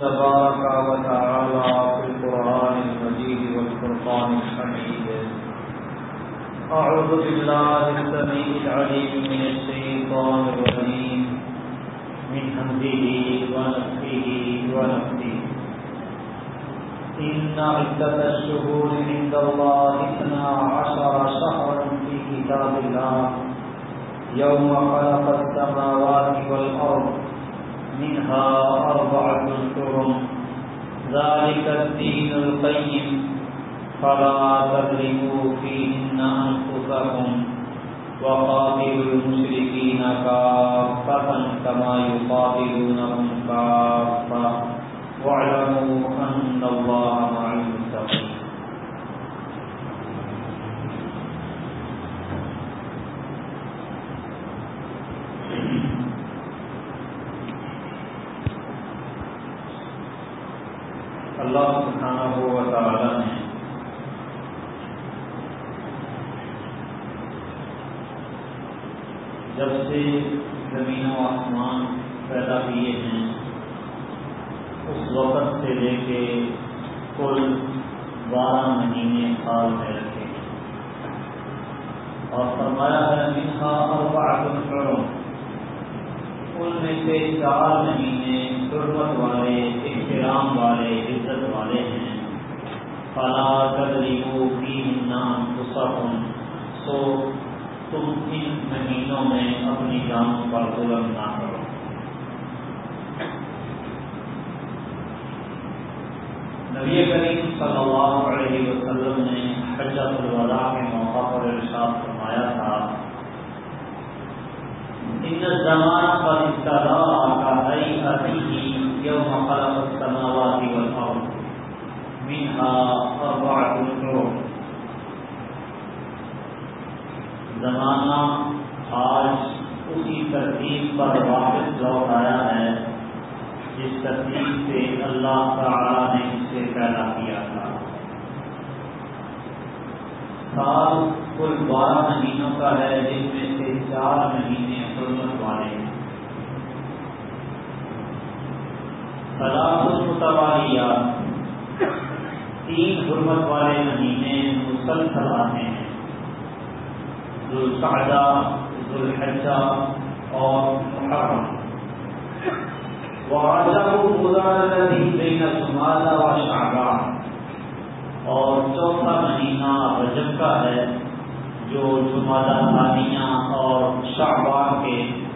تبارك وتعالى في القرآن المجيد والفرقان الحميد أعوذ بالله السميع العليم من الشيطان الرجيم من همزه ونفسه ونفسه إن عدة الشهور عند الله اثنا عشر شهرا في كتاب الله. يوم خلق السماوات والأرض منها أربعة حرم ذلك الدين القيم. فلا تظلموا فيهن أنفسكم. وقاتلوا المشركين كافة كما يقاتلونهم كافة. واعلموا أن الله اللہ سبحانہ و تعالی نے جب سے زمین و آسمان پیدا کیے ہیں اس وقت سے لے کے کل بارہ مہینے سال میں رکھے اور فرمایا ہے منہا اور بڑا ان میں سے چار مہینے حرمت والے احترام والے عزت والے ہیں فلا تدریبو کی نام سکون سو تم ان مہینوں میں اپنی جانوں پر ظلم نہ کرو۔ نبی کریم صلی اللہ علیہ وسلم نے حجت الوداع کے موقع پر ارشاد فرمایا تھا، ان الزمان قد ابتدى كهيئته يوم خلق السماوات والارض منها اربعه حروف زمانہ آج اسی ترتیب پر واپس لوٹ آیا ہے جس ترتیب سے اللہ تعالی نے اسے پیدا کیا تھا سال کل بارہ مہینوں کا ہے جن میں سے چار مہینے حرمت والے ہیں۔ سلاد المتوالیات تین حرمت والے مہینے مسلسل آتے ہیں۔ ذوالقعدہ، ذوالحجہ اور محرم۔ وعجب اور چوتھا مہینہ رجب کا ہے۔ جو جمادہ ثانیہ اور شعبان کے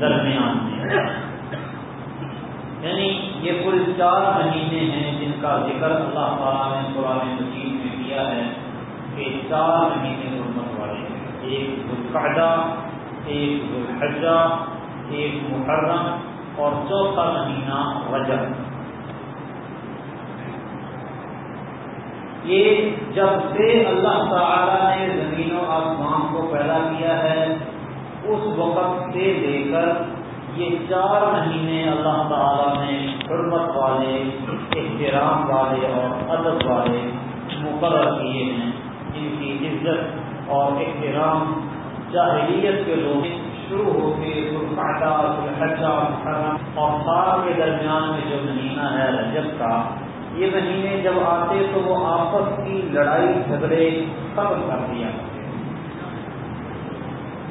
درمیان میں یعنی یہ کل چار مہینے ہیں جن کا ذکر اللہ تعالیٰ نے قرآن مجید میں کیا ہے کہ چار مہینے حرمت والے ہیں۔ ایک ذوالقعدہ، ایک ذوالحجہ، ایک محرم اور چوتھا مہینہ رجب۔ یہ جب سے اللہ تعالی نے زمین و آسمان کو پیدا کیا ہے، اس وقت سے لے کر یہ چار مہینے اللہ تعالی نے حرمت والے، احترام والے اور ادب والے مقرر کیے ہیں۔ جن کی عزت اور احترام جاہلیت کے لوگ شروع ہو کے القاعدہ الحجہ محرم اور سال کے درمیان میں جو مہینہ ہے رجب کا یہ مہینے جب آتے تو وہ آپس کی لڑائی جھگڑے ختم کر دیا۔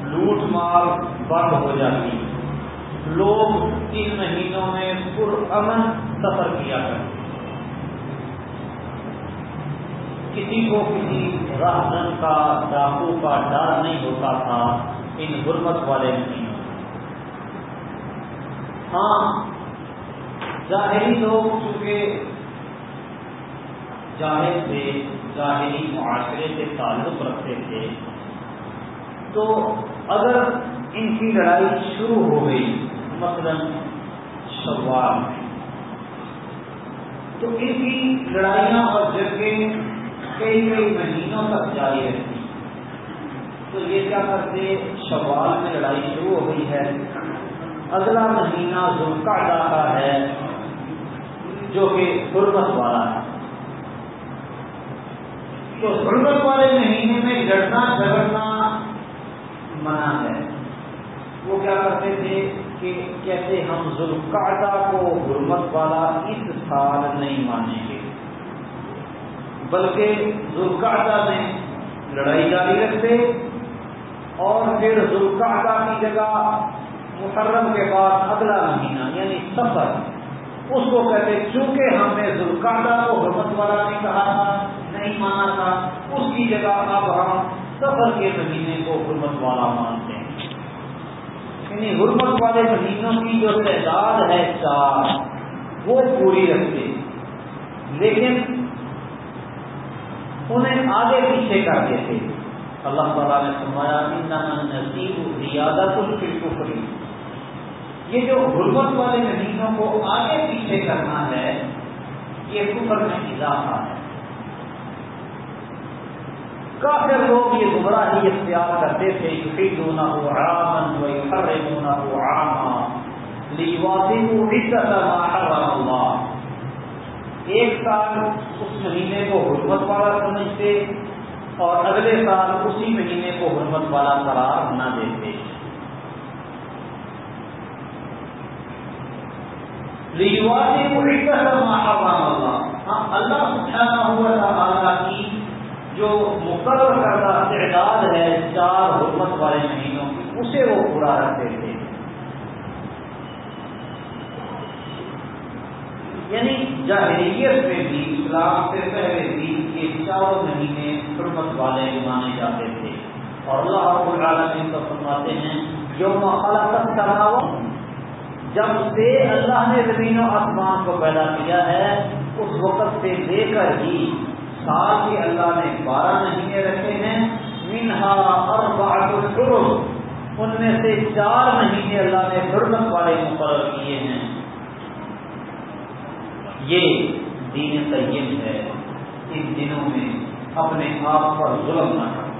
لوٹ مار بند ہو جاتی۔ لوگ ان مہینوں میں پرامن سفر کیا کرتے۔ کسی کو کسی راہن کا ڈاکو کا ڈر نہیں ہوتا تھا ان حرمت والے مہینوں ہاں ظاہری لوگ چونکہ ظاہر سے، ظاہری معاشرے سے تعلق رکھتے تھے۔ تو اگر ان کی لڑائی شروع ہو گئی، مثلا شوال میں، تو ان کی لڑائیاں اور جنگیں کئی کئی مہینوں تک جاری رہتی۔ تو یہ کیا کرتے؟ شوال میں لڑائی شروع ہو گئی ہے۔ اگلا مہینہ ذوالقعدہ کا ہے، جو کہ حرمت والا ہے۔ تو حرمت والے مہینے میں لڑنا جھگڑنا منع ہے۔ وہ کیا کرتے تھے کہ کیسے ہم ذوالقعدہ کو حرمت والا اس سال نہیں مانیں گے۔ بلکہ ذوالقعدہ میں لڑائی جاری رکھتے اور پھر ذوالقعدہ کی جگہ محرم کے بعد اگلا مہینہ یعنی سفر، اس کو کہتے چونکہ ہم نے ذوالقعدہ کو حرمت والا نہیں کہا تھا نہیں مانا تھا اس کی جگہ اب ہم سفر کے مہینے کو حرمت والا مانتے ہیں۔ یعنی حرمت والے مہینوں کی جو تعداد ہے چار، وہ پوری رکھتے لیکن انہیں آگے پیچھے کر دیتے اللہ تعالیٰ نے فرمایا نصیب ریاضت الفری یہ جو حرمت والے مہینوں کو آگے پیچھے کرنا ہے، یہ کفر میں اضافہ ہے۔ کافی لوگ یہ گمراہی اختیار کرتے تھے یقین ہونا ہو رامن و ہر ہونا ہو رام ہوا ایک سال اس مہینے کو حرمت والا سمجھتے اور اگلے سال اسی مہینے کو حرمت والا قرار نہ دیتے۔ ہاں اللہ سبحانہ ہوا تعالیٰ کی جو مقرر کردہ تعداد ہے چار حکمت والے مہینوں کی اسے وہ پورا رکھتے تھے۔ یعنی جاہریت میں بھی اسلام سے پہلے بھی یہ چاروں مہینے حرمت والے مانے جاتے تھے۔ اور اللہ رب العالمین کو فرماتے ہیں جو مخالفت کراؤ جب سے اللہ نے زمین و آسمان کو پیدا کیا ہے، اس وقت سے لے کر ہی سال کے اللہ نے بارہ مہینے رکھے ہیں۔ منہا اور بہت ان میں سے چار مہینے اللہ نے حرمت والے مقرر کیے ہیں۔ یہ دین طیم ہے۔ ان دنوں میں اپنے آپ پر ظلم نہ کرنا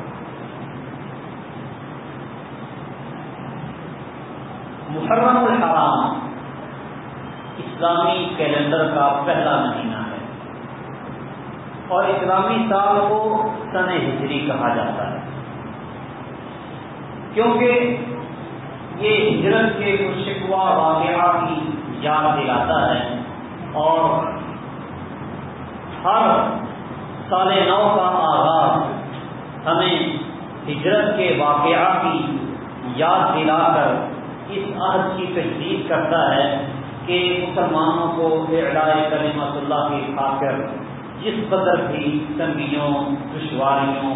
محرم الحرام اسلامی کیلنڈر کا پہلا مہینہ ہے۔ اور اسلامی سال کو سن ہجری کہا جاتا ہے۔ کیونکہ یہ ہجرت کے کچھ شکوا واقعہ کی یاد دلاتا ہے اور ہر سال نو کا آغاز ہمیں ہجرت کے واقعہ کی یاد دلا کر اس عہد کی تجدید کرتا ہے کہ مسلمانوں کو اعلائے کلمت اللہ کی خاطر جس قدر بھی تنگیوں، دشواریوں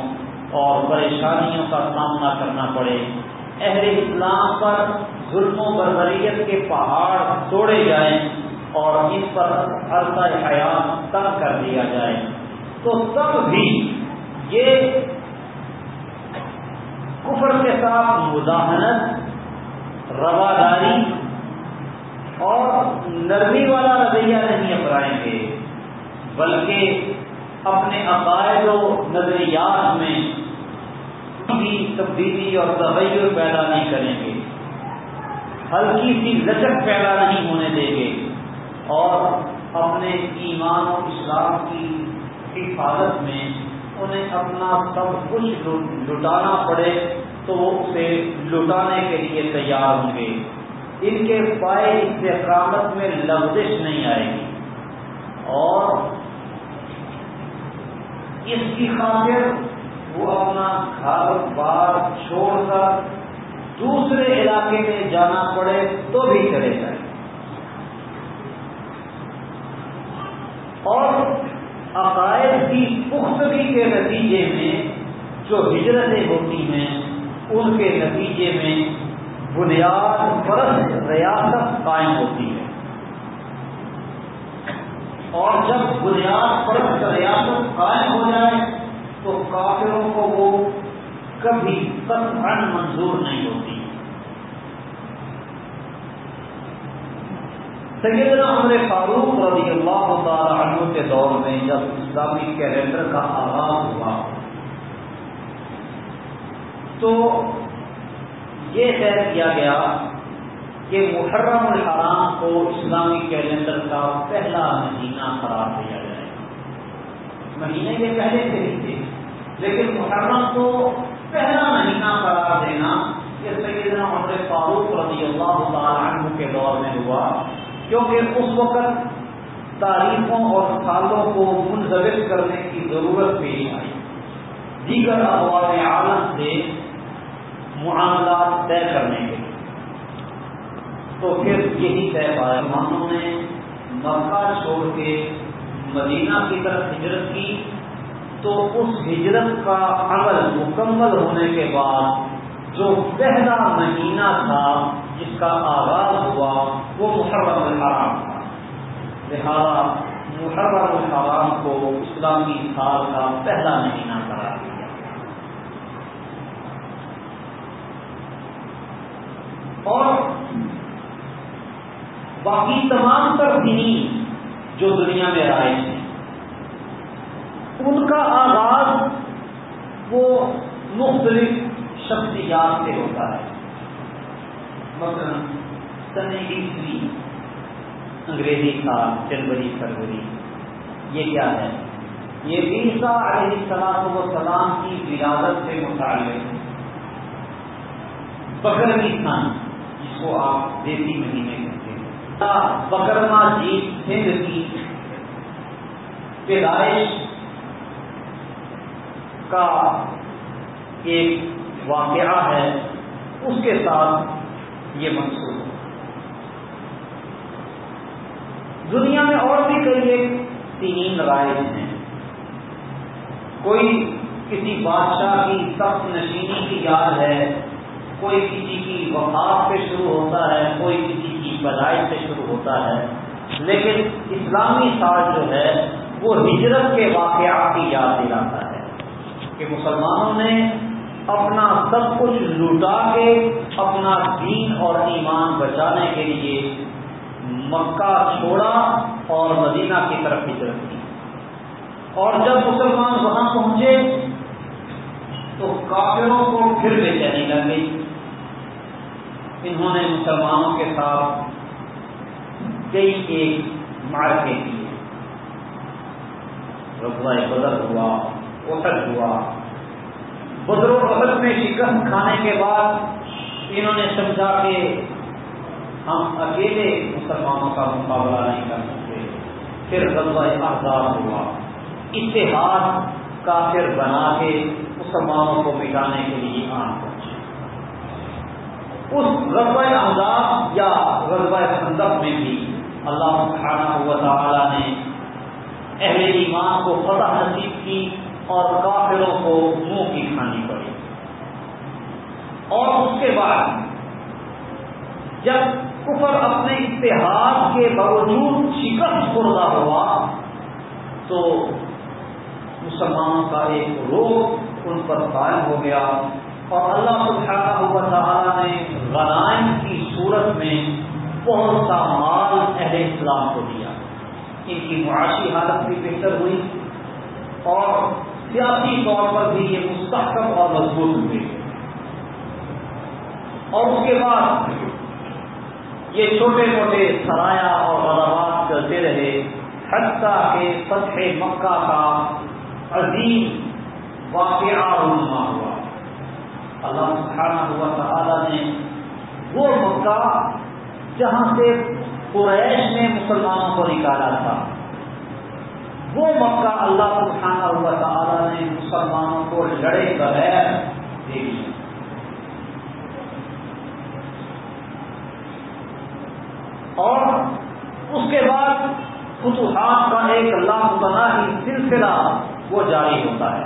اور پریشانیوں کا سامنا کرنا پڑے۔ اہل اسلام پر ظلم و بربریت کے پہاڑ توڑے جائیں اور ان پر عرصہ حیات تنگ کر دیا جائے۔ تو تب بھی یہ کفر کے ساتھ مداحنت رواداری اور نرمی والا رویہ نہیں اپنائیں گے، بلکہ اپنے عقائد و نظریات میں بھی تبدیلی اور تغیر پیدا نہیں کریں گے۔ ہلکی سی لچک پیدا نہیں ہونے دیں گے۔ اور اپنے ایمان و اسلام کی حفاظت میں انہیں اپنا سب کچھ لٹانا پڑے تو وہ اسے لٹانے کے لیے تیار ہوں گے۔ ان کے پائے استحکامت میں لفزش نہیں آئے گی۔ اور اس کی خاطر وہ اپنا گھر بار چھوڑ کر دوسرے علاقے میں جانا پڑے تو بھی چلے جائیں۔ اور عقائد کی پختگی کے نتیجے میں جو ہجرتیں ہوتی ہیں، ان کے نتیجے میں بنیاد پرست ریاست قائم ہوتی ہے۔ اور جب بنیاد پرست ریاست قائم ہو جائے تو کافروں کو وہ کبھی قطعا منظور نہیں ہوتی۔ سیدنا عمر فاروق رضی اللہ تعالی عنہ کے دور میں جب اسلامی کیلنڈر کا آغاز ہوا، تو یہ طے کیا گیا کہ محرم الحرام کو اسلامی کیلنڈر کا پہلا مہینہ قرار دیا جائے۔ مہینے کے پہلے سے ہی۔ لیکن محرم کو پہلا مہینہ قرار دینا۔ یہ سیدنا عمر فاروق رضی اللہ تعالی عنہ کے دور میں ہوا، کیونکہ اس وقت تاریخوں اور سالوں کو منظم کرنے کی ضرورت پیش آئی۔ دیگر اخبار عالم سے معاملات طے کرنے کے تو پھر یہی طے پایا مانوں نے مکہ چھوڑ کے مدینہ کی طرف ہجرت کی۔ تو اس ہجرت کا عمل مکمل ہونے کے بعد جو پہلا مہینہ تھا جس کا آغاز ہوا، وہ محرم الحرام تھا۔ لہذا محرم الحرام کو اسلامی سال کا پہلا مہینہ قرار دیا اور باقی تمام تر دینی جو دنیا میں آئے ہیں ان کا آغاز وہ مختلف شخصیات سے ہوتا ہے۔ مثلا سن عیسوی انگریزی سال، جنوری، فروری، یہ کیا ہے؟ یہ عیسا علیہ السلام و سلام کی ولادت سے متعلق بکر کی سن جس کو آپ دیسی مہینے کہتے ہیں۔ بکرما جیت ہند کی پیدائش کا ایک واقعہ ہے، اس کے ساتھ یہ منصوب دنیا میں اور بھی کئی ایک تین رائے ہیں۔ کوئی کسی بادشاہ کی سخت نشینی کی یاد ہے، کوئی کسی کی وفات سے شروع ہوتا ہے، کوئی کسی کی بدائی سے شروع ہوتا ہے۔ لیکن اسلامی سال جو ہے، وہ ہجرت کے واقعات کی یاد دلاتا ہے۔ کہ مسلمانوں نے اپنا سب کچھ لوٹا کے اپنا دین اور ایمان بچانے کے لیے مکہ چھوڑا اور مدینہ کی طرف ہجرت کی۔ اور جب مسلمان وہاں پہنچے تو کافروں کو پھر بے چینی لگ گئی۔ انہوں نے مسلمانوں کے ساتھ کئی ایک مارکے کیے۔ رضوائے بدر ہوا۔ اٹھک ہوا۔ بدر و بدر میں شکست کھانے کے بعد انہوں نے سمجھا کہ ہم اکیلے مسلمانوں کا مقابلہ نہیں کر سکتے۔ پھر غزوہ احزاب ہوا۔ اتحاد کافر بنا کے مسلمانوں کو مٹانے کے لیے آن پہنچے۔ اس غزوہ احزاب یا غزوہ خندق میں بھی اللہ سبحانہ ہوا تعالیٰ نے اہل ایمان کو فتح نصیب کی۔ اور کافروں کو منہ کی کھانی پڑی۔ اور اس کے بعد جب کفر اپنے اتحاد کے باوجود شکست خوردہ ہوا، تو مسلمانوں کا ایک روح ان پر قائم ہو گیا اور اللہ سبحانہ ہوا تعالیٰ نے غنائم کی صورت میں بہت سا مال اہل اسلام کو دیا۔ ان کی معاشی حالت بھی بہتر ہوئی اور سیاسی طور پر بھی یہ مستحکم اور مضبوط ہوئے اور اس کے بعد یہ چھوٹے موٹے سرایا اور غلابات چلتے رہے۔ حتیٰ کے فتح مکہ کا عظیم واقعہ رونما ہوا۔ اللہ سبحانہ ہوا تعالیٰ نے وہ مکہ جہاں سے قریش نے مسلمانوں کو نکالا تھا۔ وہ مکہ اللہ سبحانہ ہوا تعالیٰ نے مسلمانوں کو لڑے بغیر دے دیا۔ اور اس کے بعد فتوحات کا ایک اللہ ہی سلسلہ وہ جاری ہوتا ہے۔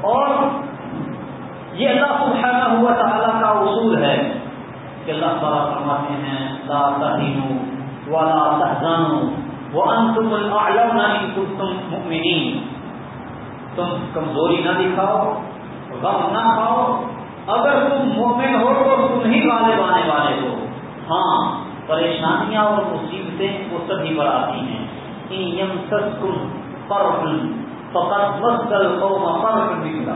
اور یہ اللہ سبحانہ ہوا تعالیٰ کا اصول ہے کہ اللہ تعالیٰ فرماتے ہیں، لا تہینو ولا تحزانو وانتم الاعلون ان کنتم مؤمنین تم کمزوری نہ دکھاؤ، غم نہ کھاؤ، اگر تم مومن ہو تو تم ہی غالب آنے والے ہو۔ ہاں پریشانیاں اور مصیبتیں وہ سبھی پر آتی ہیں۔ یم سسکم فرحن فقط مسل قوم فرح نکلا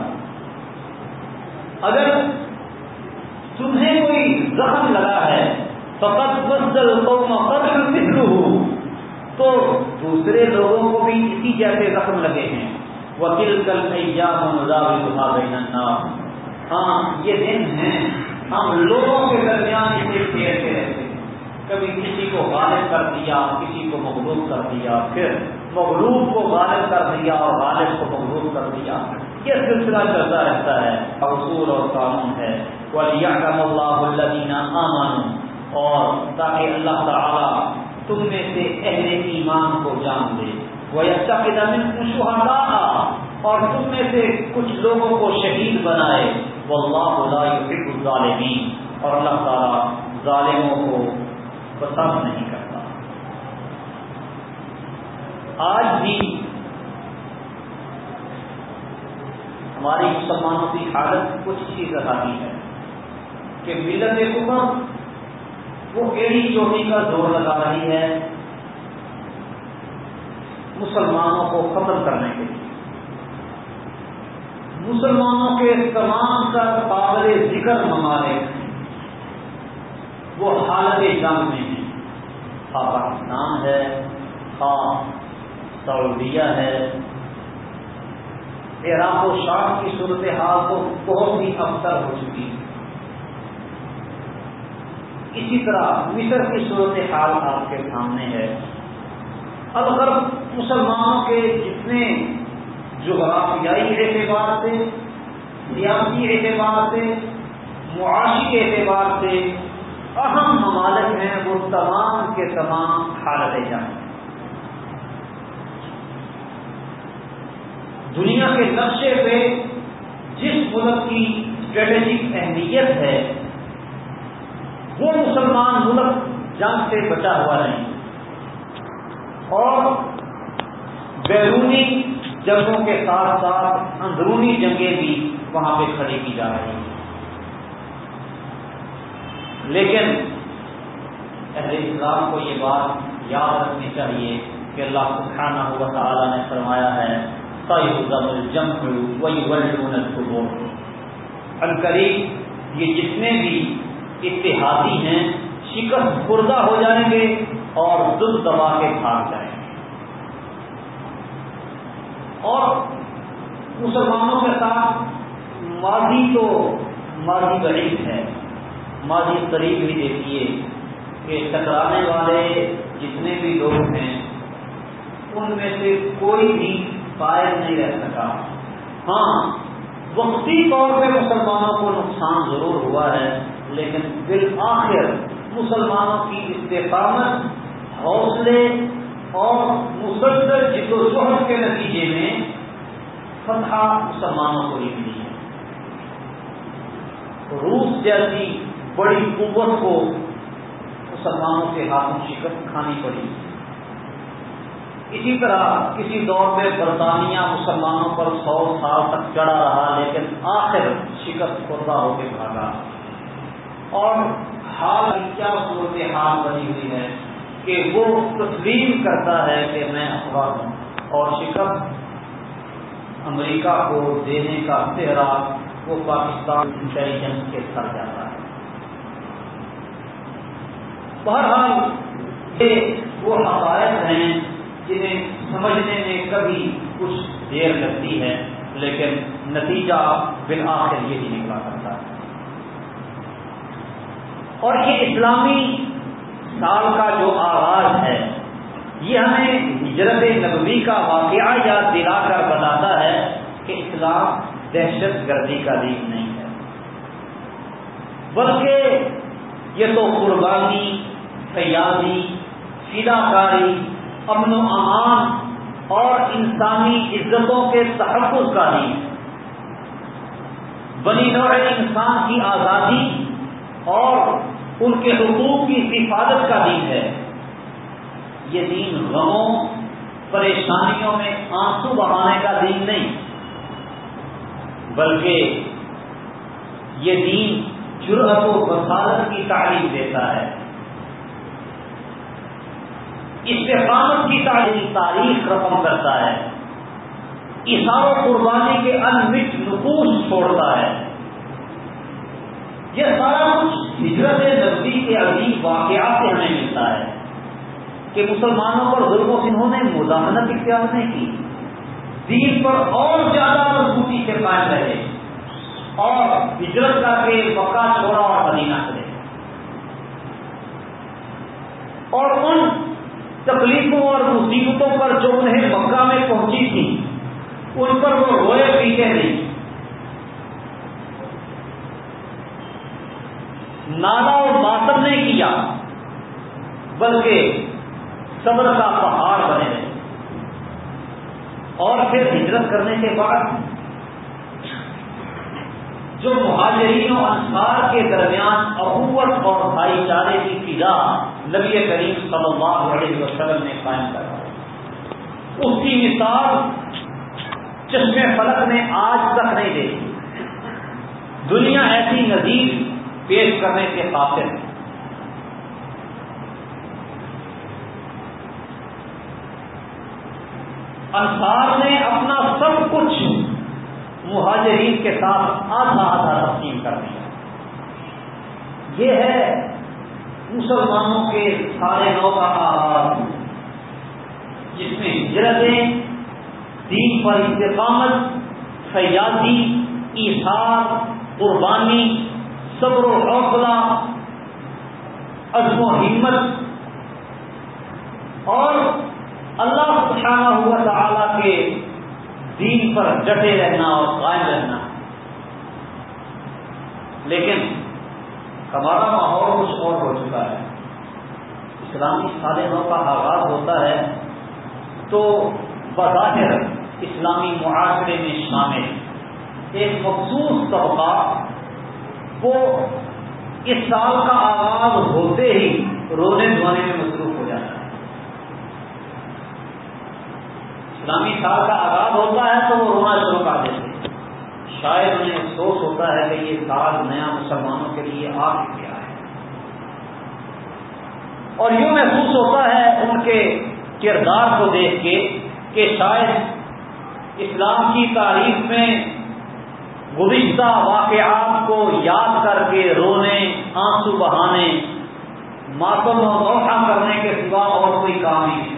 اگر تمہیں کوئی زخم لگا ہے فقط مسل قوم فرح نکلو ہو تو دوسرے لوگوں کو بھی اسی جیسے زخم لگے ہیں. وکیل کل ایام مزاوی بین الناس. ہاں یہ دن ہیں. ہم لوگوں کے درمیان اسے کھیلتے رہتے ہیں. کبھی کسی کو غالب کر دیا، کسی کو مغلوب کر دیا، پھر مغلوب کو غالب کر دیا اور غالب کو مغلوب کر دیا. یہ سلسلہ چلتا رہتا ہے. اصول اور قانون ہے. اللہ الدینہ امن اور تاکہ اللہ تعالی تم میں سے اہل ایمان کو جان دے۔ وہ اچھا اور تم میں سے کچھ لوگوں کو شہید بنائے۔ وہ اللہ الظالمین اور اللہ تعالیٰ ظالموں کو پسند نہیں کرتا۔ آج بھی ہماری مسلمانوں کی حالت کچھ اسی طرح کی ہے کہ ملت حکومت وہ ایڑی چوٹی کا زور لگا رہی ہے مسلمانوں کو ختم کرنے کے لیے۔ مسلمانوں کے تمام کا قابل ذکر ممالک وہ حالت جنگ میں ہیں۔ خواہ پاکستان ہے خواہ سعودیہ ہے۔ عراق و شام کی صورتحال تو بہت ہی افسر ہو چکی ہے۔ اسی طرح مصر کی صورتحال آپ کے سامنے ہے۔ اب اگر مسلمانوں کے جتنے جغرافیائی اعتبار سے، سیاسی اعتبار سے، معاشی اعتبار سے اہم ممالک ہیں وہ تمام کے تمام حالتیں جائیں دنیا کے نقشے پہ جس ملک کی اسٹریٹجک اہمیت ہے وہ مسلمان ملک جنگ سے بچا ہوا نہیں۔ اور بیرونی جنگوں کے ساتھ ساتھ اندرونی جنگیں بھی وہاں پہ کھڑی کی جا رہی ہیں۔ لیکن اہل اسلام کو یہ بات یاد رکھنی چاہیے کہ اللہ سبحانہ ہوا تعالیٰ نے فرمایا ہے القریب یہ جتنے بھی اتحادی ہیں، شکست خوردہ ہو جائیں گے اور دل دبا کے بھاگ جائیں گے۔ اور مسلمانوں کے ساتھ ماضی تو ماضی غریب ہے۔ ماضی قریب ہی دیکھیے کہ ٹکرانے والے جتنے بھی لوگ ہیں، ان میں سے کوئی بھی قائم نہیں رہ سکا۔ ہاں وقتی طور پہ مسلمانوں کو نقصان ضرور ہوا ہے۔ لیکن بالآخر مسلمانوں کی استقامت، حوصلے اور مسلسل جد و جہد کے نتیجے میں فتح مسلمانوں کو ہی ملی ہے۔ روس جیسی بڑی قوت کو مسلمانوں کے ہاتھوں شکست کھانی پڑی۔ اسی طرح کسی دور میں برطانیہ مسلمانوں پر سو سال تک چڑھا رہا، لیکن آخر شکست خوردہ ہو کے بھاگا۔ اور حال کیا صورت حال بنی ہوئی ہے کہ وہ تسلیم کرتا ہے کہ میں افواہ ہوں اور شکست امریکہ کو دینے کا چہرہ وہ پاکستان انٹیلیجنس کے سر جاتا ہے۔ بہرحال یہ وہ حقائق ہیں جنہیں سمجھنے میں کبھی کچھ دیر لگتی ہے، لیکن نتیجہ بالآخر یہی نکلا۔ کرتا ہے اور یہ اسلامی سال کا جو آغاز ہے، یہ ہمیں ہجرت نبوی کا واقعہ یاد دلا کر بتاتا ہے کہ اسلام دہشت گردی کا دین نہیں ہے۔ بلکہ یہ تو قربانی سیادی فدا کاری امن و امان اور انسانی عزتوں کے تحفظ کا دین بنی نوع انسان کی آزادی اور ان کے حقوق کی حفاظت کا دین ہے۔ یہ دین غموں، پریشانیوں میں آنسو بہانے کا دین نہیں، بلکہ یہ دین جرت و وسالت کی تعلیم دیتا ہے۔ استقامت کی تعلیم تاریخ رقم کرتا ہے۔ اشار و قربانی کے انمٹ نقوش چھوڑتا ہے۔ یہ سارا کچھ ہجرت نزدی کے عظیم واقعات سے ہمیں ملتا ہے کہ مسلمانوں پر ظلم و سنہوں نے مزاحمت اختیار نہیں کی، دین پر اور زیادہ مضبوطی سے قائم رہے اور ہجرت کر کے مکہ چھوڑا اور مدینہ چلے۔ اور ان تکلیفوں اور مصیبتوں پر جو انہیں مکہ میں پہنچی تھی، ان پر وہ روئے پیتے نہیں۔ نالا اور ماتم نہیں کیا، بلکہ صبر کا پہاڑ بنے رہے۔ اور پھر ہجرت کرنے کے بعد جو مہاجرین و انصار کے درمیان احوت اور بھائی چارے کی فضا نبی کریم صلی اللہ علیہ وسلم نے قائم کرا اس کی مثال چشمے فلک نے آج تک نہیں دیکھی۔ دنیا ایسی نظیر پیش کرنے کے قابل انصار نے اپنا سب کچھ مہاجرین کے ساتھ آدھا آدھا تقسیم کر دیا۔ یہ ہے مسلمانوں کے سارے نو کا آغاز۔ جس میں ہجرتیں، دین پر استقامت سیاسی ایسار قربانی صبر و حوصلہ، عزم و ہمت، اور اللہ سبحانہ ہوا تعالی کے دین پر ڈٹے رہنا اور قائم رہنا۔ لیکن ہمارا ماحول کچھ اور ہو چکا ہے۔ اسلامی صالحوں کا آغاز ہوتا ہے تو بظاہر اسلامی معاشرے میں شامل ایک مخصوص طبقہ وہ اس سال کا آغاز ہوتے ہی رونے دھونے میں مصروف ہو جاتا ہے۔ اسلامی سال کا آغاز ہوتا ہے تو وہ رونا شروع کر دیتے شاید انہیں افسوس ہوتا ہے کہ یہ سال نیا مسلمانوں کے لیے آ گیا ہے۔ اور یوں محسوس ہوتا ہے ان کے کردار کو دیکھ کے کہ شاید اسلام کی تاریخ میں گزشتہ واقعات کو یاد کر کے رونے، آنسو بہانے، ماتم و نوحہ کرنے کے سوا اور کوئی کام نہیں۔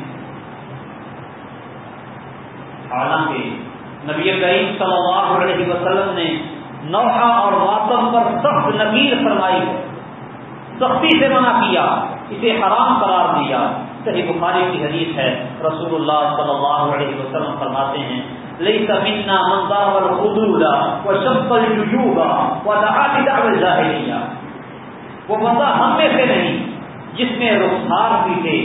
حالانکہ نبی کریم صلی اللہ علیہ وسلم نے نوحہ اور ماتم پر سخت نبیر فرمائی ہے۔ سختی سے منع کیا، اسے حرام قرار دیا۔ صحیح بخاری کی حدیث ہے، رسول اللہ صلی اللہ علیہ وسلم فرماتے ہیں لئی سمینا منگا اور خدولا وہ شمپل ججوگا وہ دہاتی وہ بندہ ہم میں سے نہیں، جس میں رخسار پیتے،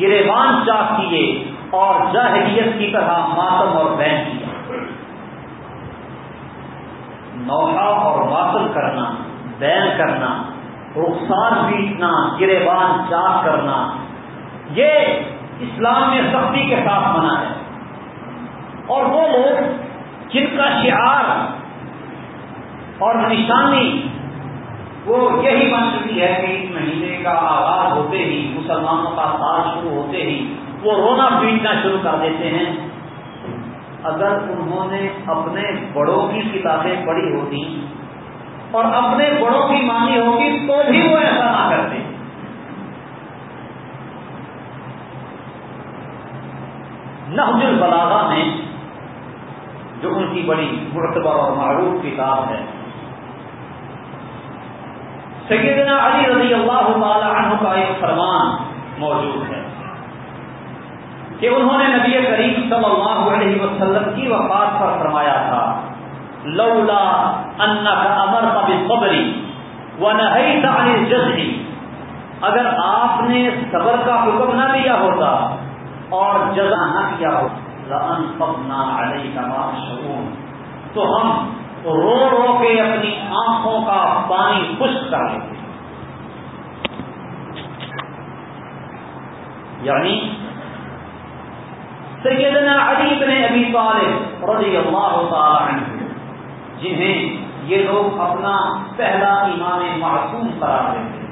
گریبان چاک کیے اور جاہلیت کی طرح ماتم اور بین کیا نوحہ اور ماتم کرنا، بین کرنا، رخسار پیٹنا، گریبان چاک کرنا، یہ اسلام میں سختی کے ساتھ منع ہے۔ اور وہ لوگ جن کا شعار اور نشانی، وہ یہی بن چکی ہے کہ اس مہینے کا آغاز ہوتے ہی، مسلمانوں کا سال شروع ہوتے ہی وہ رونا پیٹنا شروع کر دیتے ہیں۔ اگر انہوں نے اپنے بڑوں کی کتابیں پڑھی ہوتی اور اپنے بڑوں کی مانی ہوگی تو بھی وہ ایسا نہ کرتے۔ نحج البلاغہ میں جو ان کی بڑی مرتبہ اور معروف کتاب ہے۔ سیدنا علی رضی اللہ تعالی عنہ کا ایک فرمان موجود ہے کہ انہوں نے نبی کریم صلی اللہ علیہ وسلم کی وفات پر فرمایا تھا، لولا ان کا امر کا و نہ جذبی اگر آپ نے صبر کا حکم نہ دیا ہوتا اور جزا نہ کیا ہوتا علیہ کا شگون تو ہم رو رو کے اپنی آنکھوں کا پانی خشک کر لیتے یعنی سیدنا علی بن ابی طالب رضی اللہ تعالی عنہ، جنہیں یہ لوگ اپنا پہلا ایمان معصوم قرار دیتے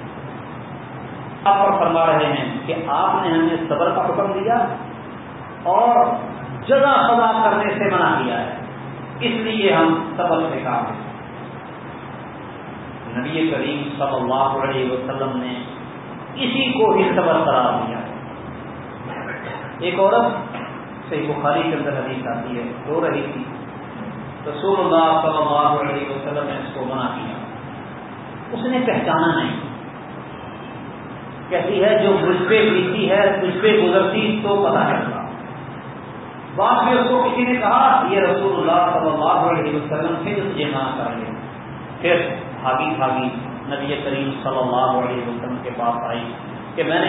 آپ پر فرما رہے ہیں کہ آپ نے ہمیں صبر کا حکم دیا اور جزا سزا کرنے سے منع کیا ہے۔ اس لیے ہم صبر سے کام ہیں۔ نبی کریم صلی اللہ علیہ وسلم نے اسی کو ہی صبر قرار دیا۔ ایک عورت صحیح بخاری کے اندر حدیث آتی ہے، رو رہی تھی۔ رسول اللہ صلی اللہ علیہ وسلم نے اس کو منع کیا۔ اس نے پہچانا نہیں۔ کہتی ہے، جو مجھ پہ بیتی ہے مجھ پہ گزرتی تو پتا چلتا بعد میں اس کو کسی نے کہا، یہ رسول اللہ صلی اللہ علیہ وسلم سے تجھے نہ کریں گے پھر بھاگی بھاگی نبی کریم صلی اللہ علیہ وسلم کے پاس آئی کہ میں نے